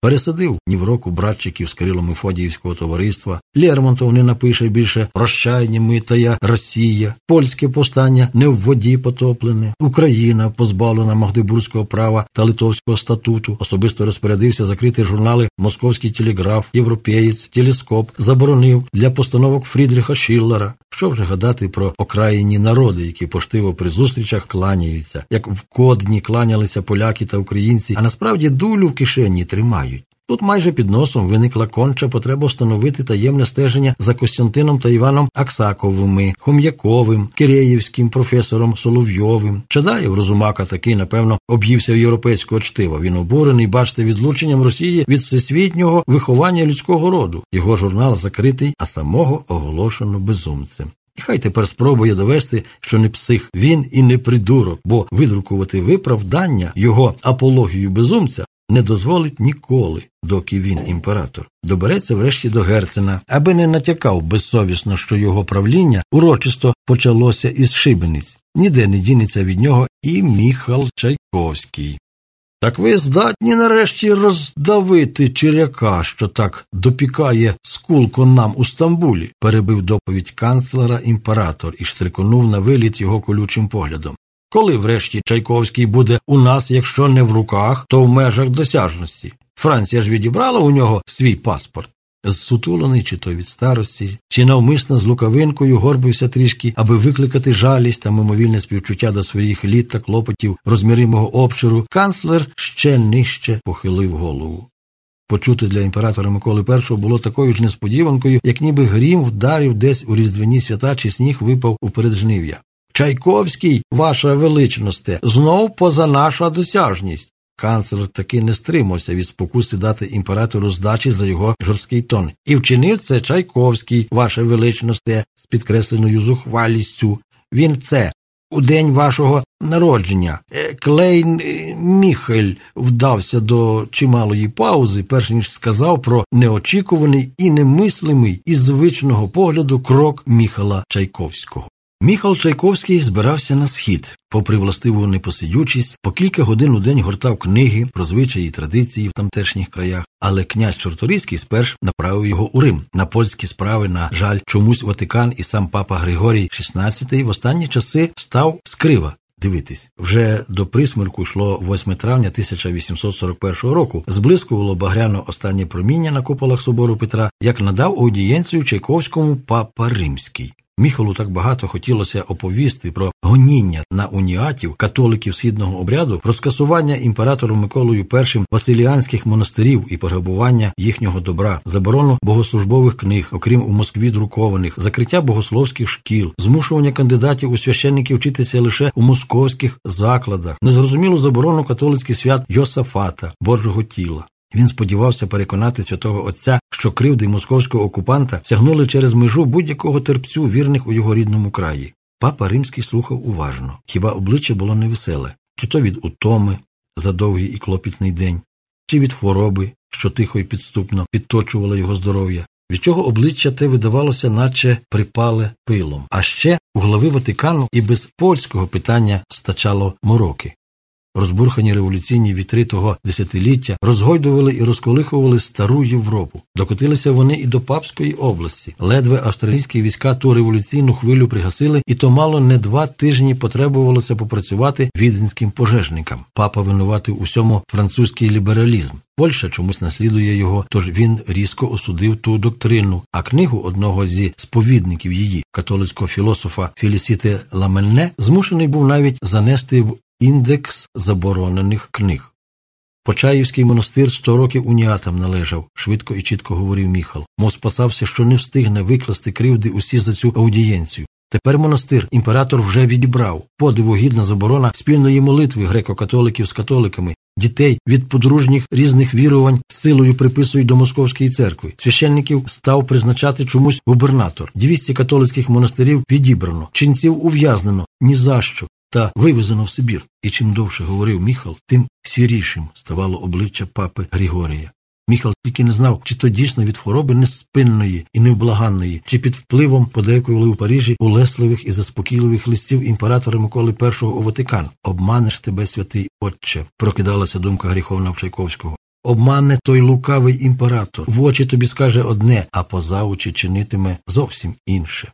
Пересадив ні в року братчиків з Кирилом Фодіївського товариства, Лермонтов не напише більше «Прощання ми та я Росія, польське повстання не в воді потоплене, Україна позбавлена Магдебурзького права та Литовського статуту. Особисто розпорядився закрити журнали Московський телеграф, Європеєць, Телескоп, заборонив для постановок Фрідріха Шиллера. Що вже гадати про окраїні народи, які поштиво при зустрічах кланяються, як в кодні кланялися поляки та українці, а насправді дулю в кишені тримають. Тут майже під носом виникла конча потреба встановити таємне стеження за Костянтином та Іваном Аксаковими, Хом'яковим, Киреївським, професором Соловйовим. Чадаєв розумака такий, напевно, об'ївся в європейського чтива. Він обурений, бачите, відлученням Росії від всесвітнього виховання людського роду. Його журнал закритий, а самого оголошено безумцем. І хай тепер спробує довести, що не псих він і не придурок, бо видрукувати виправдання його апологію безумця не дозволить ніколи, доки він імператор. Добереться врешті до Герцена, аби не натякав безсовісно, що його правління урочисто почалося із шибениць. Ніде не дінеться від нього і Міхал Чайковський. Так ви здатні нарешті роздавити черяка, що так допікає скулко нам у Стамбулі, перебив доповідь канцлера імператор і штриконув на виліт його колючим поглядом. Коли врешті Чайковський буде у нас, якщо не в руках, то в межах досяжності. Франція ж відібрала у нього свій паспорт. Зсутулений, чи то від старості, чи навмисно з лукавинкою горбився трішки, аби викликати жалість та мимовільне співчуття до своїх літ та клопотів розміримого обширу, канцлер ще нижче похилив голову. Почути для імператора Миколи І було такою ж несподіванкою, як ніби грім вдарив десь у різдвяні свята, чи сніг випав у переджнив'я. Чайковський, ваша величносте, знов поза наша досяжність. Канцлер таки не стримався від спокуси дати імператору здачі за його жорсткий тон. І вчинив це Чайковський, ваше величносте, з підкресленою зухвалістю. Він це. У день вашого народження е, Клейн е, Міхель вдався до чималої паузи, перш ніж сказав про неочікуваний і немислимий із звичного погляду крок Міхала Чайковського. Міхал Чайковський збирався на схід, попри властиву непосидючість, по кілька годин у день гортав книги про звичаї і традиції в тамтешніх краях, але князь Чорторийський сперш направив його у Рим на польські справи. На жаль, чомусь Ватикан і сам папа Григорій XVI в останні часи став скрива. Дивитись, вже до присмерку йшло 8 травня 1841 року. Зблискувало багряно останнє проміння на куполах собору Петра, як надав аудієнцію Чайковському папа Римський. Міхалу так багато хотілося оповісти про гоніння на уніатів католиків східного обряду, про скасування імператором Миколою І Василіанських монастирів і пограбування їхнього добра, заборону богослужбових книг, окрім у Москві друкованих, закриття богословських шкіл, змушування кандидатів у священники вчитися лише у московських закладах, незрозумілу заборону католицьких свят Йосафата, Божого тіла. Він сподівався переконати святого Отця, що кривди московського окупанта сягнули через межу будь-якого терпцю вірних у його рідному краї. Папа римський слухав уважно, хіба обличчя було невеселе, чи то від утоми за довгий і клопітний день, чи від хвороби, що тихо і підступно підточувала його здоров'я, від чого обличчя те видавалося, наче припале пилом. А ще у голови Ватикану і без польського питання стачало мороки. Розбурхані революційні вітри того десятиліття розгойдували і розколихували стару Європу. Докотилися вони і до Папської області. Ледве австралійські війська ту революційну хвилю пригасили, і то мало не два тижні потребувалося попрацювати віденським пожежникам. Папа винуватив усьому французький лібералізм. Польща чомусь наслідує його, тож він різко осудив ту доктрину. А книгу одного зі сповідників її, католицького філософа Філісіте Ламенне, змушений був навіть занести в індекс заборонених книг. Почаївський монастир сто років уніатам належав, швидко і чітко говорив Міхал, мов спасався, що не встигне викласти кривди усі за цю аудієнцію. Тепер монастир імператор вже відібрав подивогідна заборона спільної молитви греко-католиків з католиками, дітей від подружніх різних вірувань силою приписують до московської церкви. Священників став призначати чомусь губернатор. 200 католицьких монастирів відібрано, ченців ув'язнено ні за що та вивезено в Сибір. І чим довше говорив Міхал, тим сірішим ставало обличчя папи Григорія. Міхал тільки не знав, чи то дійсно від хвороби неспинної і невблаганної, чи під впливом подейкували у Парижі улесливих і заспокійливих листів імператора Миколи І у Ватикан. Обманеш тебе, святий Отче, прокидалася думка гріховна Чайковського. Обманне той лукавий імператор, в очі тобі скаже одне, а поза очі чинитиме зовсім інше.